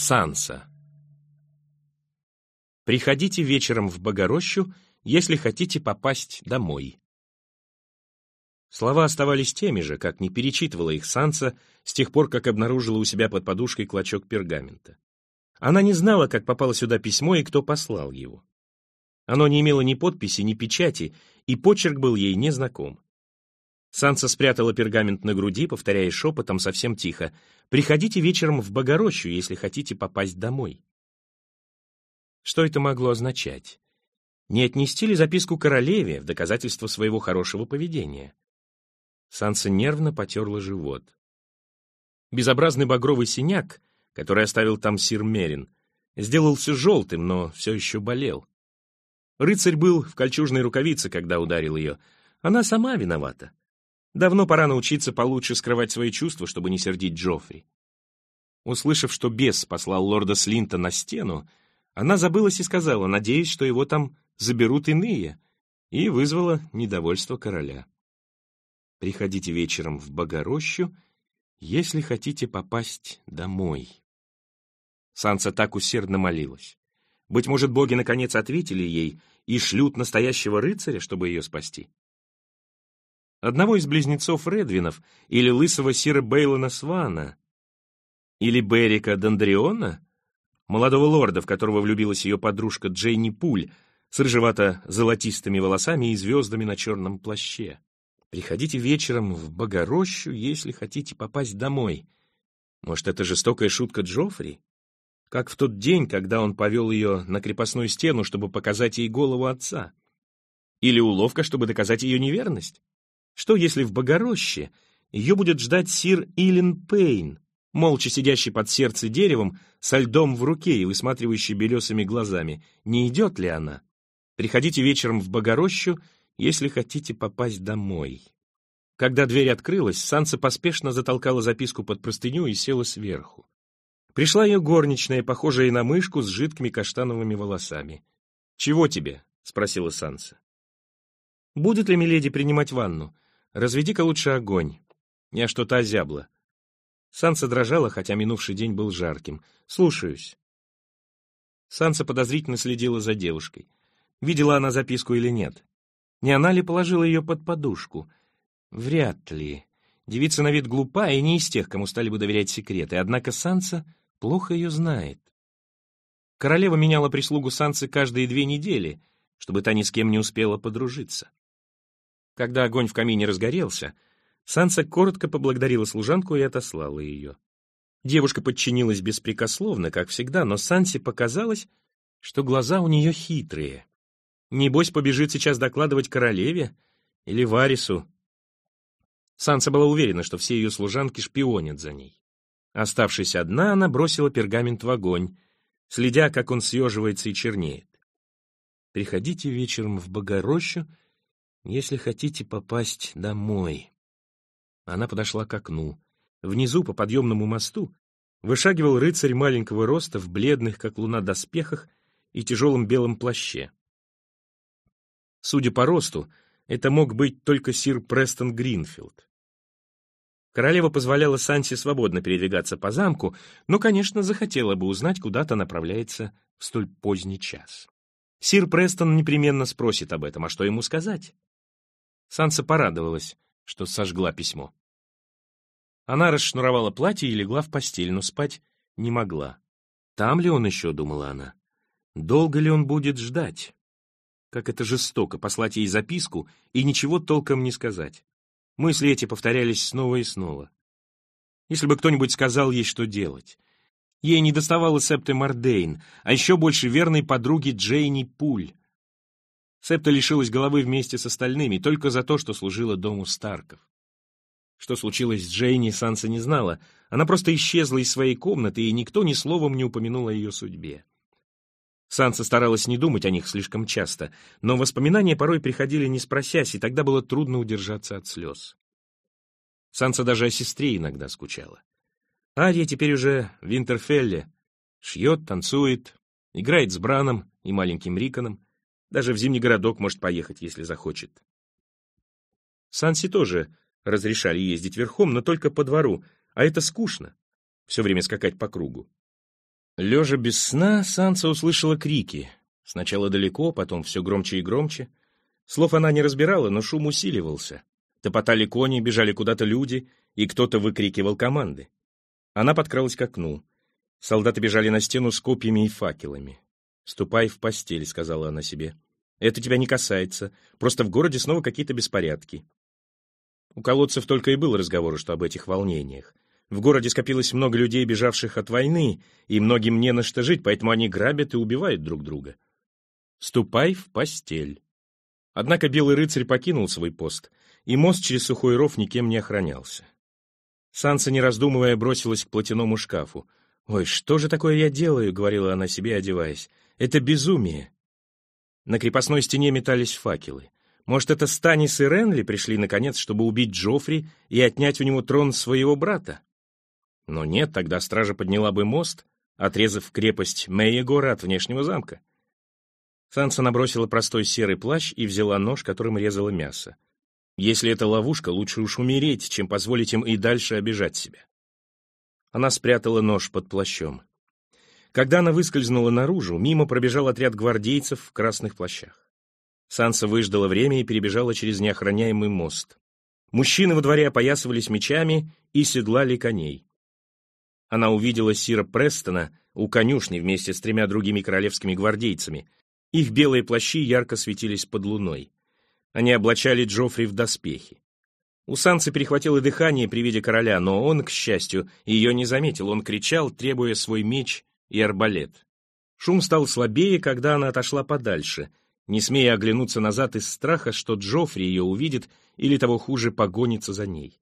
Санса. Приходите вечером в Богорощу, если хотите попасть домой. Слова оставались теми же, как не перечитывала их Санса с тех пор, как обнаружила у себя под подушкой клочок пергамента. Она не знала, как попало сюда письмо и кто послал его. Оно не имело ни подписи, ни печати, и почерк был ей незнаком. Санса спрятала пергамент на груди, повторяя шепотом совсем тихо. «Приходите вечером в Богорощу, если хотите попасть домой». Что это могло означать? Не отнести ли записку королеве в доказательство своего хорошего поведения? Санса нервно потерла живот. Безобразный багровый синяк, который оставил там сир Мерин, сделался желтым, но все еще болел. Рыцарь был в кольчужной рукавице, когда ударил ее. Она сама виновата. Давно пора научиться получше скрывать свои чувства, чтобы не сердить Джоффри. Услышав, что бес послал лорда Слинта на стену, она забылась и сказала, надеясь, что его там заберут иные, и вызвала недовольство короля. Приходите вечером в Богорощу, если хотите попасть домой. Санса так усердно молилась. Быть может, боги наконец ответили ей и шлют настоящего рыцаря, чтобы ее спасти. Одного из близнецов Редвинов или лысого Сира Бейлона Свана, или Берика Дондриона, молодого лорда, в которого влюбилась ее подружка Джейни Пуль, с рыжевато-золотистыми волосами и звездами на черном плаще. Приходите вечером в Богорощу, если хотите попасть домой. Может, это жестокая шутка Джоффри? Как в тот день, когда он повел ее на крепостную стену, чтобы показать ей голову отца. Или уловка, чтобы доказать ее неверность? Что, если в Богороще ее будет ждать сир Илен Пейн, молча сидящий под сердце деревом, со льдом в руке и высматривающий белесыми глазами? Не идет ли она? Приходите вечером в Богорощу, если хотите попасть домой. Когда дверь открылась, Санса поспешно затолкала записку под простыню и села сверху. Пришла ее горничная, похожая на мышку с жидкими каштановыми волосами. «Чего тебе?» — спросила Санса. «Будет ли Миледи принимать ванну?» Разведи-ка лучше огонь. Я что-то озябла. Санса дрожала, хотя минувший день был жарким. Слушаюсь. Санса подозрительно следила за девушкой. Видела она записку или нет? Не она ли положила ее под подушку? Вряд ли. Девица на вид глупа и не из тех, кому стали бы доверять секреты, однако Санса плохо ее знает. Королева меняла прислугу Сансы каждые две недели, чтобы та ни с кем не успела подружиться. Когда огонь в камине разгорелся, Санса коротко поблагодарила служанку и отослала ее. Девушка подчинилась беспрекословно, как всегда, но Сансе показалось, что глаза у нее хитрые. Небось, побежит сейчас докладывать королеве или Варису. Санса была уверена, что все ее служанки шпионят за ней. Оставшись одна, она бросила пергамент в огонь, следя, как он съеживается и чернеет. «Приходите вечером в Богорощу если хотите попасть домой. Она подошла к окну. Внизу, по подъемному мосту, вышагивал рыцарь маленького роста в бледных, как луна, доспехах и тяжелом белом плаще. Судя по росту, это мог быть только сир Престон Гринфилд. Королева позволяла Сансе свободно передвигаться по замку, но, конечно, захотела бы узнать, куда-то направляется в столь поздний час. Сир Престон непременно спросит об этом, а что ему сказать? Санса порадовалась, что сожгла письмо. Она расшнуровала платье и легла в постель, но спать не могла. Там ли он еще, думала она? Долго ли он будет ждать? Как это жестоко, послать ей записку и ничего толком не сказать. Мысли эти повторялись снова и снова. Если бы кто-нибудь сказал ей, что делать. Ей не доставало Септы Мардейн, а еще больше верной подруги Джейни Пуль. Септа лишилась головы вместе с остальными только за то, что служила дому Старков. Что случилось с Джейни, Санса не знала. Она просто исчезла из своей комнаты, и никто ни словом не упомянул о ее судьбе. Санса старалась не думать о них слишком часто, но воспоминания порой приходили не спросясь, и тогда было трудно удержаться от слез. Санса даже о сестре иногда скучала. Ария теперь уже в Винтерфелле. Шьет, танцует, играет с Браном и маленьким Риконом. Даже в зимний городок может поехать, если захочет. Санси тоже разрешали ездить верхом, но только по двору, а это скучно, все время скакать по кругу. Лежа без сна, Санса услышала крики. Сначала далеко, потом все громче и громче. Слов она не разбирала, но шум усиливался. Топотали кони, бежали куда-то люди, и кто-то выкрикивал команды. Она подкралась к окну. Солдаты бежали на стену с копьями и факелами. «Ступай в постель», — сказала она себе. «Это тебя не касается. Просто в городе снова какие-то беспорядки». У колодцев только и был разговор, что об этих волнениях. В городе скопилось много людей, бежавших от войны, и многим не на что жить, поэтому они грабят и убивают друг друга. «Ступай в постель». Однако белый рыцарь покинул свой пост, и мост через сухой ров никем не охранялся. Санса, не раздумывая, бросилась к платяному шкафу. «Ой, что же такое я делаю?» — говорила она себе, одеваясь. «Это безумие!» На крепостной стене метались факелы. Может, это Станис и Ренли пришли, наконец, чтобы убить Джоффри и отнять у него трон своего брата? Но нет, тогда стража подняла бы мост, отрезав крепость Мейегора от внешнего замка. Санса набросила простой серый плащ и взяла нож, которым резала мясо. Если это ловушка, лучше уж умереть, чем позволить им и дальше обижать себя. Она спрятала нож под плащом. Когда она выскользнула наружу, мимо пробежал отряд гвардейцев в красных плащах. Санса выждала время и перебежала через неохраняемый мост. Мужчины во дворе опоясывались мечами и седлали коней. Она увидела Сира Престона у конюшни вместе с тремя другими королевскими гвардейцами. Их белые плащи ярко светились под луной. Они облачали Джоффри в доспехи. У Сансы перехватило дыхание при виде короля, но он, к счастью, ее не заметил. Он кричал, требуя свой меч и арбалет. Шум стал слабее, когда она отошла подальше, не смея оглянуться назад из страха, что Джоффри ее увидит или, того хуже, погонится за ней.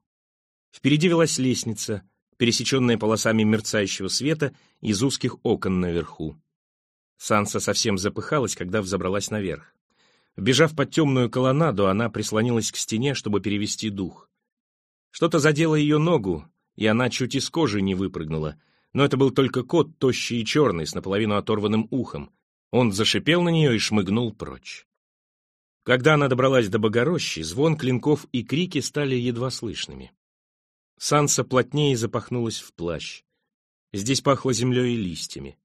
Впереди велась лестница, пересеченная полосами мерцающего света из узких окон наверху. Санса совсем запыхалась, когда взобралась наверх. Вбежав под темную колоннаду, она прислонилась к стене, чтобы перевести дух. Что-то задело ее ногу, и она чуть из кожи не выпрыгнула, но это был только кот, тощий и черный, с наполовину оторванным ухом. Он зашипел на нее и шмыгнул прочь. Когда она добралась до Богорощи, звон клинков и крики стали едва слышными. Санса плотнее запахнулась в плащ. Здесь пахло землей и листьями.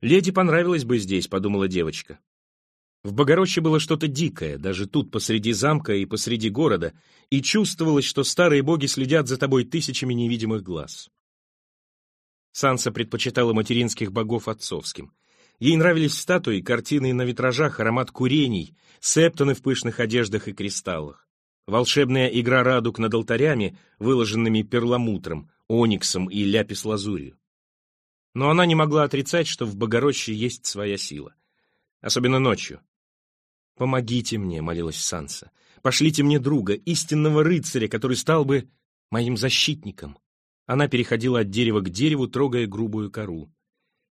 «Леди понравилось бы здесь», — подумала девочка. В Богороще было что-то дикое, даже тут, посреди замка и посреди города, и чувствовалось, что старые боги следят за тобой тысячами невидимых глаз. Санса предпочитала материнских богов отцовским. Ей нравились статуи, картины на витражах, аромат курений, септоны в пышных одеждах и кристаллах. Волшебная игра радуг над алтарями, выложенными перламутром, ониксом и ляпис-лазурью. Но она не могла отрицать, что в Богороще есть своя сила. Особенно ночью. «Помогите мне», — молилась Санса. «Пошлите мне друга, истинного рыцаря, который стал бы моим защитником». Она переходила от дерева к дереву, трогая грубую кору.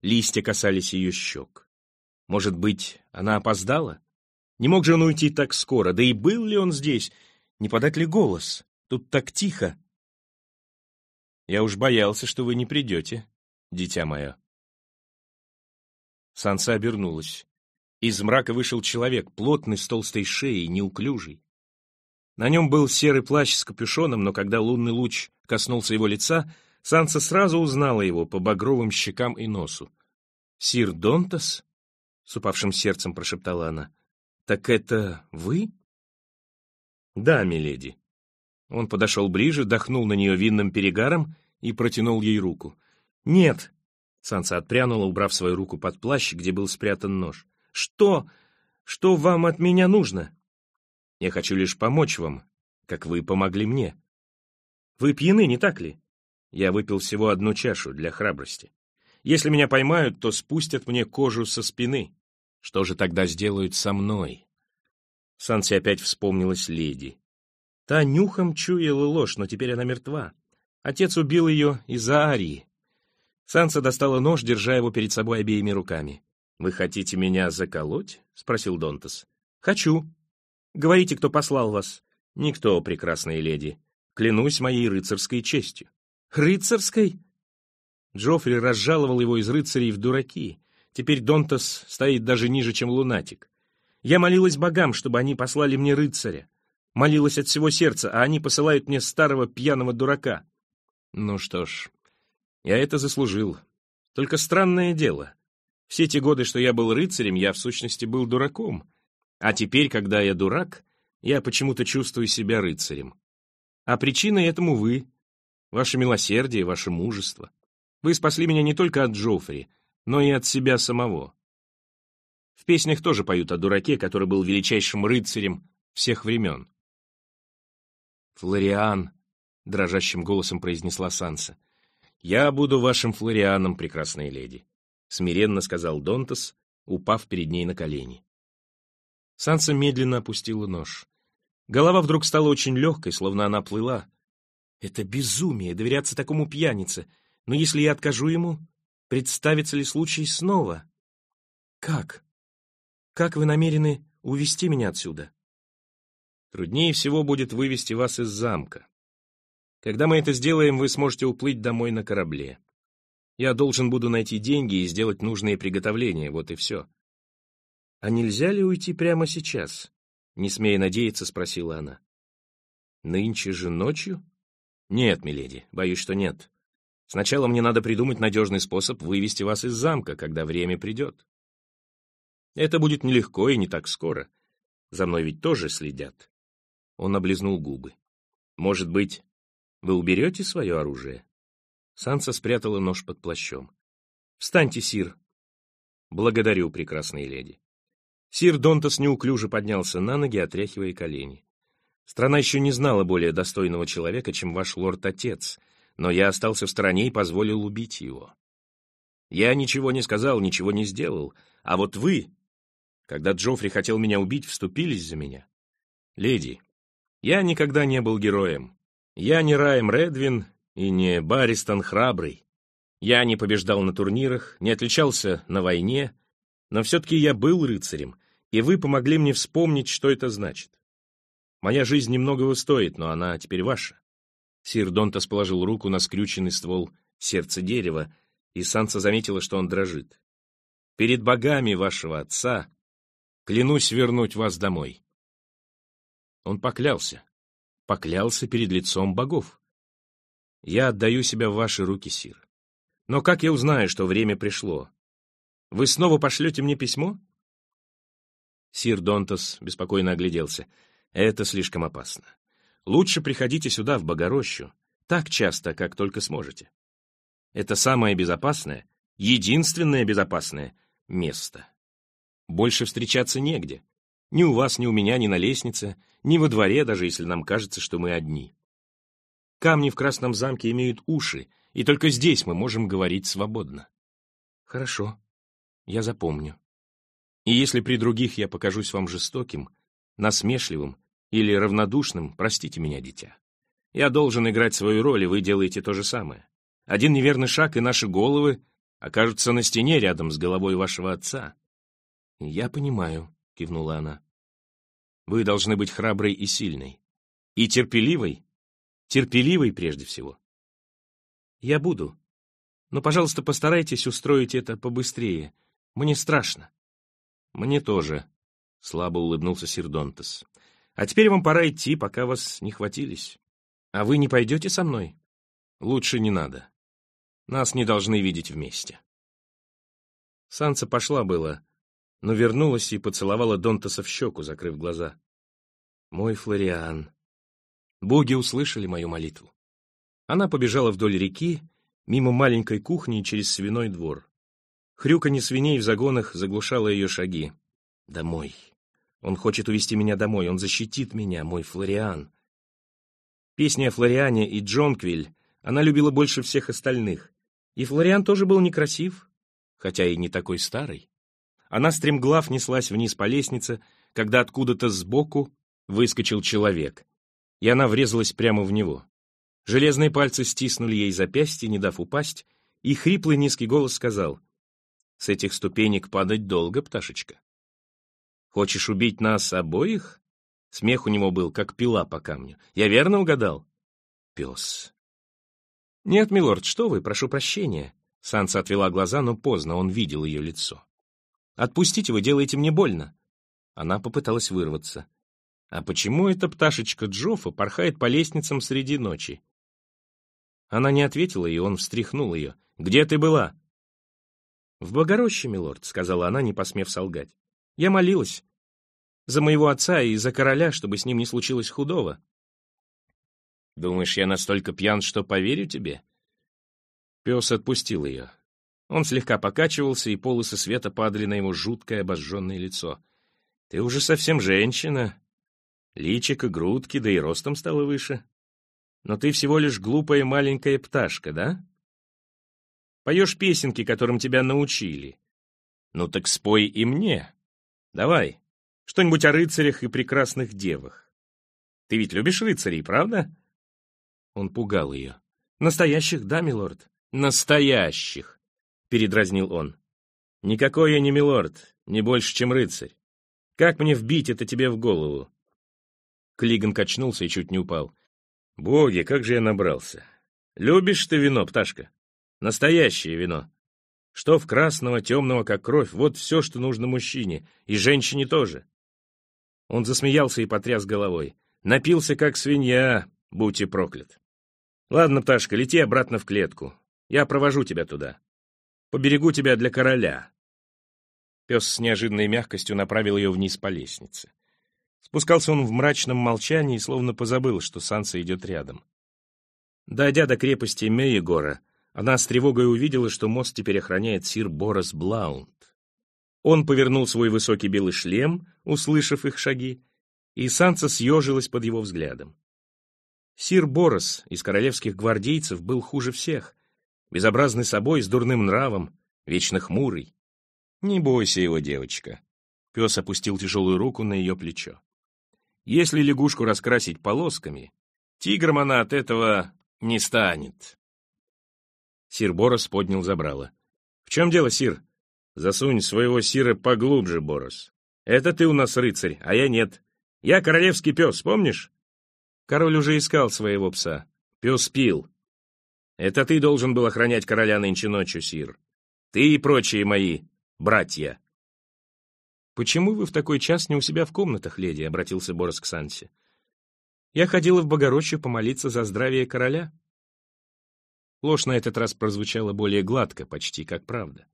Листья касались ее щек. Может быть, она опоздала? Не мог же он уйти так скоро, да и был ли он здесь? Не подать ли голос? Тут так тихо. Я уж боялся, что вы не придете, дитя мое. Санса обернулась. Из мрака вышел человек, плотный, с толстой шеей, неуклюжий. На нем был серый плащ с капюшоном, но когда лунный луч коснулся его лица, Санса сразу узнала его по багровым щекам и носу. «Сир Донтас?» — с упавшим сердцем прошептала она. «Так это вы?» «Да, миледи». Он подошел ближе, дохнул на нее винным перегаром и протянул ей руку. «Нет!» — Санса отпрянула, убрав свою руку под плащ, где был спрятан нож. Что? Что вам от меня нужно? Я хочу лишь помочь вам, как вы помогли мне. Вы пьяны, не так ли? Я выпил всего одну чашу для храбрости. Если меня поймают, то спустят мне кожу со спины. Что же тогда сделают со мной? Санси опять вспомнилась леди. Та нюхом чуяла ложь, но теперь она мертва. Отец убил ее из-за Арии. Санса достала нож, держа его перед собой обеими руками. «Вы хотите меня заколоть?» — спросил Донтас. «Хочу. Говорите, кто послал вас». «Никто, прекрасная леди. Клянусь моей рыцарской честью». «Рыцарской?» Джоффри разжаловал его из рыцарей в дураки. Теперь Донтас стоит даже ниже, чем лунатик. Я молилась богам, чтобы они послали мне рыцаря. Молилась от всего сердца, а они посылают мне старого пьяного дурака. Ну что ж, я это заслужил. Только странное дело. Все те годы, что я был рыцарем, я в сущности был дураком. А теперь, когда я дурак, я почему-то чувствую себя рыцарем. А причиной этому вы, ваше милосердие, ваше мужество. Вы спасли меня не только от Джоффри, но и от себя самого. В песнях тоже поют о дураке, который был величайшим рыцарем всех времен. «Флориан», — дрожащим голосом произнесла Санса, — «я буду вашим Флорианом, прекрасная леди», — смиренно сказал Донтас, упав перед ней на колени. Санса медленно опустила нож. Голова вдруг стала очень легкой, словно она плыла. Это безумие, доверяться такому пьянице. Но если я откажу ему, представится ли случай снова? Как? Как вы намерены увести меня отсюда? Труднее всего будет вывести вас из замка. Когда мы это сделаем, вы сможете уплыть домой на корабле. Я должен буду найти деньги и сделать нужные приготовления, вот и все. А нельзя ли уйти прямо сейчас? Не смея надеяться, спросила она. Нынче же ночью? Нет, миледи, боюсь, что нет. Сначала мне надо придумать надежный способ вывести вас из замка, когда время придет. Это будет нелегко и не так скоро. За мной ведь тоже следят. Он облизнул губы. Может быть, вы уберете свое оружие? Санса спрятала нож под плащом. Встаньте, сир. Благодарю, прекрасные леди. Сир Донтас неуклюже поднялся на ноги, отряхивая колени. Страна еще не знала более достойного человека, чем ваш лорд-отец, но я остался в стороне и позволил убить его. Я ничего не сказал, ничего не сделал, а вот вы когда Джоффри хотел меня убить, вступились за меня. Леди, я никогда не был героем. Я не Райм Редвин и не Баристон Храбрый. Я не побеждал на турнирах, не отличался на войне, но все-таки я был рыцарем, и вы помогли мне вспомнить, что это значит. Моя жизнь немногого стоит, но она теперь ваша. Сир Донтас положил руку на скрюченный ствол сердца дерева, и Санса заметила, что он дрожит. Перед богами вашего отца Клянусь вернуть вас домой. Он поклялся. Поклялся перед лицом богов. Я отдаю себя в ваши руки, сир. Но как я узнаю, что время пришло? Вы снова пошлете мне письмо? Сир Донтас беспокойно огляделся. Это слишком опасно. Лучше приходите сюда, в Богорощу, так часто, как только сможете. Это самое безопасное, единственное безопасное место. Больше встречаться негде. Ни у вас, ни у меня, ни на лестнице, ни во дворе, даже если нам кажется, что мы одни. Камни в Красном замке имеют уши, и только здесь мы можем говорить свободно. Хорошо, я запомню. И если при других я покажусь вам жестоким, насмешливым или равнодушным, простите меня, дитя. Я должен играть свою роль, и вы делаете то же самое. Один неверный шаг, и наши головы окажутся на стене рядом с головой вашего отца. «Я понимаю», — кивнула она. «Вы должны быть храброй и сильной. И терпеливой. Терпеливой прежде всего». «Я буду. Но, пожалуйста, постарайтесь устроить это побыстрее. Мне страшно». «Мне тоже», — слабо улыбнулся Сирдонтес. «А теперь вам пора идти, пока вас не хватились. А вы не пойдете со мной?» «Лучше не надо. Нас не должны видеть вместе». Санса пошла было, но вернулась и поцеловала Донтаса в щеку, закрыв глаза. «Мой Флориан!» Боги услышали мою молитву. Она побежала вдоль реки, мимо маленькой кухни и через свиной двор. Хрюканье свиней в загонах заглушало ее шаги. «Домой! Он хочет увести меня домой, он защитит меня, мой Флориан!» Песни о Флориане и Джонквиль она любила больше всех остальных. И Флориан тоже был некрасив, хотя и не такой старый. Она стремглав неслась вниз по лестнице, когда откуда-то сбоку выскочил человек, и она врезалась прямо в него. Железные пальцы стиснули ей запястье, не дав упасть, и хриплый низкий голос сказал, «С этих ступенек падать долго, пташечка. Хочешь убить нас обоих?» Смех у него был, как пила по камню. «Я верно угадал?» «Пес». «Нет, милорд, что вы, прошу прощения». Санса отвела глаза, но поздно, он видел ее лицо. Отпустите, вы делаете мне больно». Она попыталась вырваться. «А почему эта пташечка Джоффа порхает по лестницам среди ночи?» Она не ответила, и он встряхнул ее. «Где ты была?» «В Богороще, милорд», — сказала она, не посмев солгать. «Я молилась. За моего отца и за короля, чтобы с ним не случилось худого». «Думаешь, я настолько пьян, что поверю тебе?» Пес отпустил ее. Он слегка покачивался, и полосы света падали на его жуткое обожженное лицо. «Ты уже совсем женщина. Личико, грудки, да и ростом стало выше. Но ты всего лишь глупая маленькая пташка, да? Поешь песенки, которым тебя научили. Ну так спой и мне. Давай, что-нибудь о рыцарях и прекрасных девах. Ты ведь любишь рыцарей, правда?» Он пугал ее. «Настоящих, да, милорд?» «Настоящих!» — передразнил он. «Никакой я не милорд, не больше, чем рыцарь. Как мне вбить это тебе в голову?» Клиган качнулся и чуть не упал. «Боги, как же я набрался! Любишь ты вино, пташка? Настоящее вино. Что в красного, темного, как кровь, вот все, что нужно мужчине, и женщине тоже». Он засмеялся и потряс головой. «Напился, как свинья, будь и проклят. Ладно, пташка, лети обратно в клетку. Я провожу тебя туда. Поберегу тебя для короля». Пес с неожиданной мягкостью направил ее вниз по лестнице. Спускался он в мрачном молчании, словно позабыл, что Санса идет рядом. Дойдя до крепости Мейегора, она с тревогой увидела, что мост теперь охраняет сир Борос Блаунд. Он повернул свой высокий белый шлем, услышав их шаги, и Санса съежилась под его взглядом. Сир Борос из королевских гвардейцев был хуже всех, безобразный собой, с дурным нравом, вечно хмурый. «Не бойся его, девочка». Пес опустил тяжелую руку на ее плечо. «Если лягушку раскрасить полосками, тигром она от этого не станет». Сир Борос поднял забрало. «В чем дело, Сир? Засунь своего Сира поглубже, Борос. Это ты у нас рыцарь, а я нет. Я королевский пес, помнишь?» Король уже искал своего пса. Пес пил. Это ты должен был охранять короля нынче ночью, Сир. Ты и прочие мои братья. «Почему вы в такой час не у себя в комнатах, леди?» — обратился Борос к Сансе. «Я ходила в Богородчу помолиться за здравие короля». Ложь на этот раз прозвучала более гладко, почти как правда.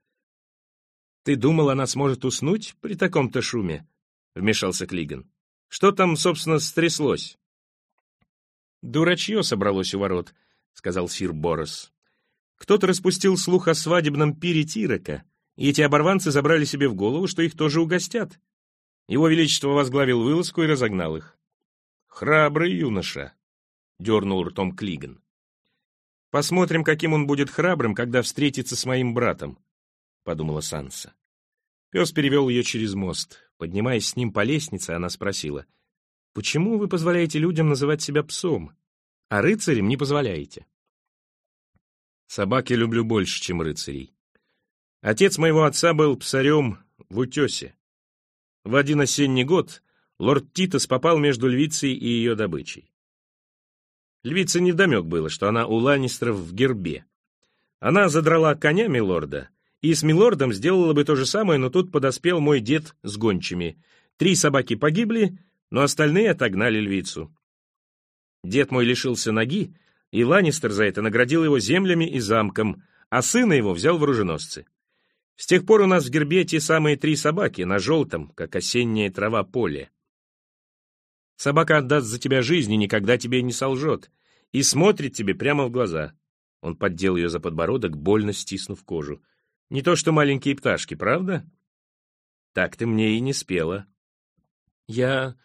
«Ты думал, она сможет уснуть при таком-то шуме?» — вмешался Клиган. «Что там, собственно, стряслось?» «Дурачье собралось у ворот», — сказал сир Борос. «Кто-то распустил слух о свадебном пире Тирока, и эти оборванцы забрали себе в голову, что их тоже угостят. Его Величество возглавил вылазку и разогнал их». «Храбрый юноша», — дернул ртом Клиган. «Посмотрим, каким он будет храбрым, когда встретится с моим братом», — подумала Санса. Пес перевел ее через мост. Поднимаясь с ним по лестнице, она спросила, «Почему вы позволяете людям называть себя псом?» а рыцарям не позволяете. Собаки люблю больше, чем рыцарей. Отец моего отца был псарем в утесе. В один осенний год лорд Титос попал между львицей и ее добычей. Львице невдомек было, что она у Ланнистеров в гербе. Она задрала конями лорда, и с милордом сделала бы то же самое, но тут подоспел мой дед с гончими. Три собаки погибли, но остальные отогнали львицу. Дед мой лишился ноги, и Ланнистер за это наградил его землями и замком, а сына его взял в оруженосцы. С тех пор у нас в гербе те самые три собаки, на желтом, как осенняя трава, поле. Собака отдаст за тебя жизнь и никогда тебе не солжет, и смотрит тебе прямо в глаза. Он поддел ее за подбородок, больно стиснув кожу. Не то что маленькие пташки, правда? Так ты мне и не спела. Я...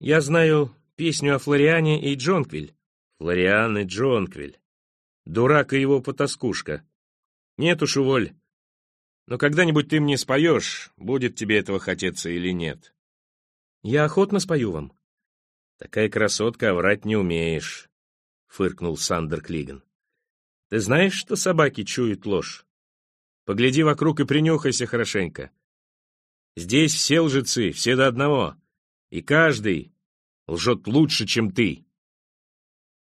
я знаю песню о Флориане и Джонквиль. Флориан и Джонквиль. Дурак и его потаскушка. Нет уж, уволь. Но когда-нибудь ты мне споешь, будет тебе этого хотеться или нет. Я охотно спою вам. Такая красотка, а врать не умеешь, — фыркнул Сандер Клиган. Ты знаешь, что собаки чуют ложь? Погляди вокруг и принюхайся хорошенько. Здесь все лжецы, все до одного, и каждый лжет лучше, чем ты.